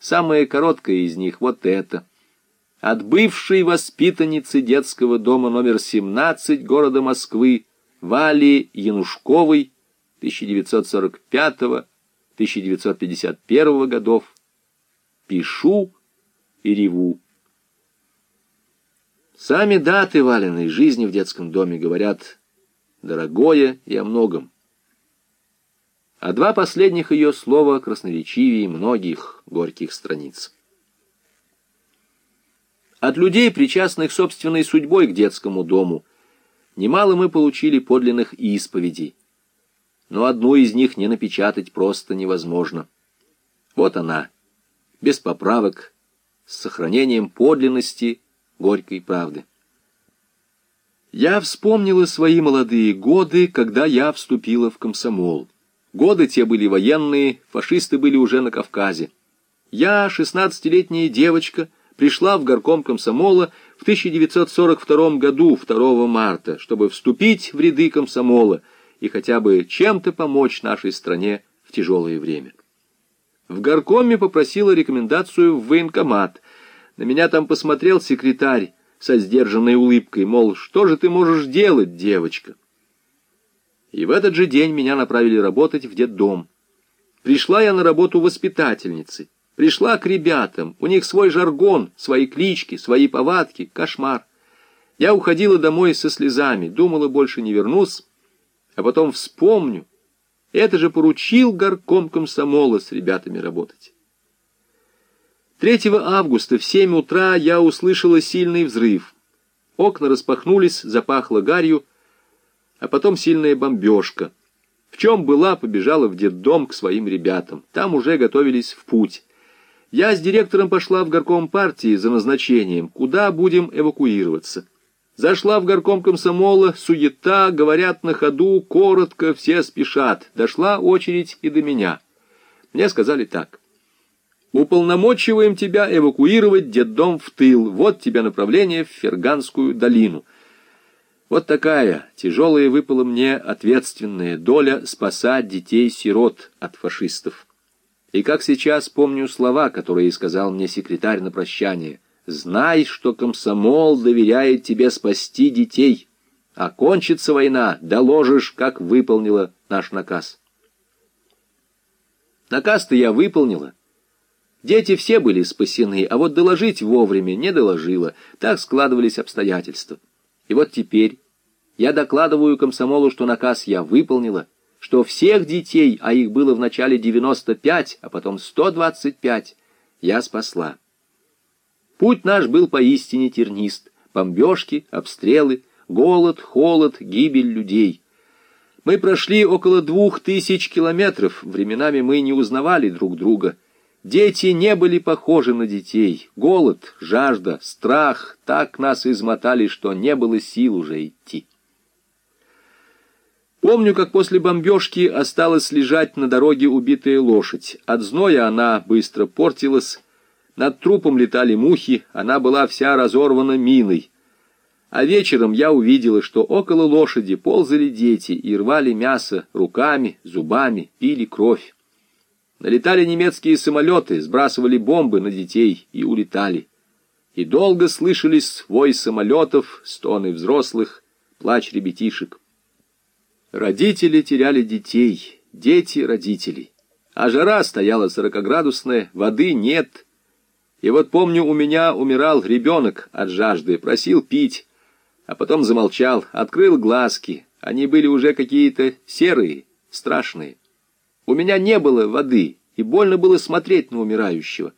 Самая короткая из них вот эта. От бывшей воспитанницы детского дома номер 17 города Москвы Вали Янушковой 1945-1951 годов. Пишу и реву. Сами даты Валиной жизни в детском доме говорят «дорогое» и о многом. А два последних ее слова красноречивее многих горьких страниц. От людей, причастных собственной судьбой к детскому дому, немало мы получили подлинных исповедей. Но одну из них не напечатать просто невозможно. Вот она, без поправок, с сохранением подлинности горькой правды. Я вспомнила свои молодые годы, когда я вступила в комсомол. Годы те были военные, фашисты были уже на Кавказе. Я, шестнадцатилетняя девочка, пришла в горком комсомола в 1942 году, 2 марта, чтобы вступить в ряды комсомола и хотя бы чем-то помочь нашей стране в тяжелое время. В горкоме попросила рекомендацию в военкомат. На меня там посмотрел секретарь со сдержанной улыбкой, мол, что же ты можешь делать, девочка? И в этот же день меня направили работать в детдом. Пришла я на работу воспитательницей. Пришла к ребятам. У них свой жаргон, свои клички, свои повадки. Кошмар. Я уходила домой со слезами, думала, больше не вернусь, а потом вспомню. Это же поручил горком комсомола с ребятами работать. 3 августа в 7 утра я услышала сильный взрыв. Окна распахнулись, запахло гарью, а потом сильная бомбежка. В чем была, побежала в детдом к своим ребятам. Там уже готовились в путь. Я с директором пошла в горком партии за назначением, куда будем эвакуироваться. Зашла в горком комсомола, суета, говорят на ходу, коротко, все спешат. Дошла очередь и до меня. Мне сказали так. Уполномочиваем тебя эвакуировать детдом в тыл. Вот тебе направление в Ферганскую долину. Вот такая тяжелая выпала мне ответственная доля спасать детей-сирот от фашистов. И как сейчас помню слова, которые сказал мне секретарь на прощание. «Знай, что комсомол доверяет тебе спасти детей. А кончится война, доложишь, как выполнила наш наказ». Наказ-то я выполнила. Дети все были спасены, а вот доложить вовремя не доложила. Так складывались обстоятельства. И вот теперь я докладываю комсомолу, что наказ я выполнила, что всех детей, а их было в начале 95, а потом 125, я спасла. Путь наш был поистине тернист. Бомбежки, обстрелы, голод, холод, гибель людей. Мы прошли около двух тысяч километров, временами мы не узнавали друг друга — Дети не были похожи на детей. Голод, жажда, страх так нас измотали, что не было сил уже идти. Помню, как после бомбежки осталась лежать на дороге убитая лошадь. От зноя она быстро портилась, над трупом летали мухи, она была вся разорвана миной. А вечером я увидела, что около лошади ползали дети и рвали мясо руками, зубами, пили кровь. Налетали немецкие самолеты, сбрасывали бомбы на детей и улетали. И долго слышались свой самолетов, стоны взрослых, плач ребятишек. Родители теряли детей, дети — родителей. А жара стояла сорокоградусная, воды нет. И вот помню, у меня умирал ребенок от жажды, просил пить, а потом замолчал, открыл глазки. Они были уже какие-то серые, страшные. У меня не было воды, и больно было смотреть на умирающего.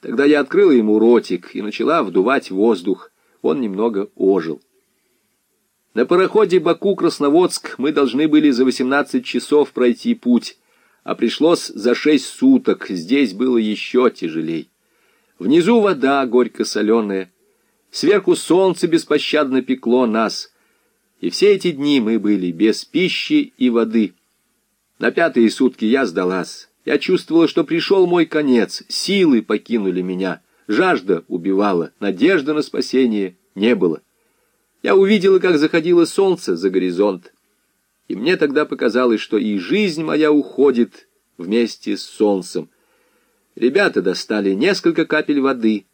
Тогда я открыла ему ротик и начала вдувать воздух. Он немного ожил. На пароходе Баку-Красноводск мы должны были за 18 часов пройти путь, а пришлось за 6 суток. Здесь было еще тяжелей. Внизу вода горько-соленая. Сверху солнце беспощадно пекло нас. И все эти дни мы были без пищи и воды. На пятые сутки я сдалась. Я чувствовала, что пришел мой конец, силы покинули меня, жажда убивала, надежды на спасение не было. Я увидела, как заходило солнце за горизонт, и мне тогда показалось, что и жизнь моя уходит вместе с солнцем. Ребята достали несколько капель воды —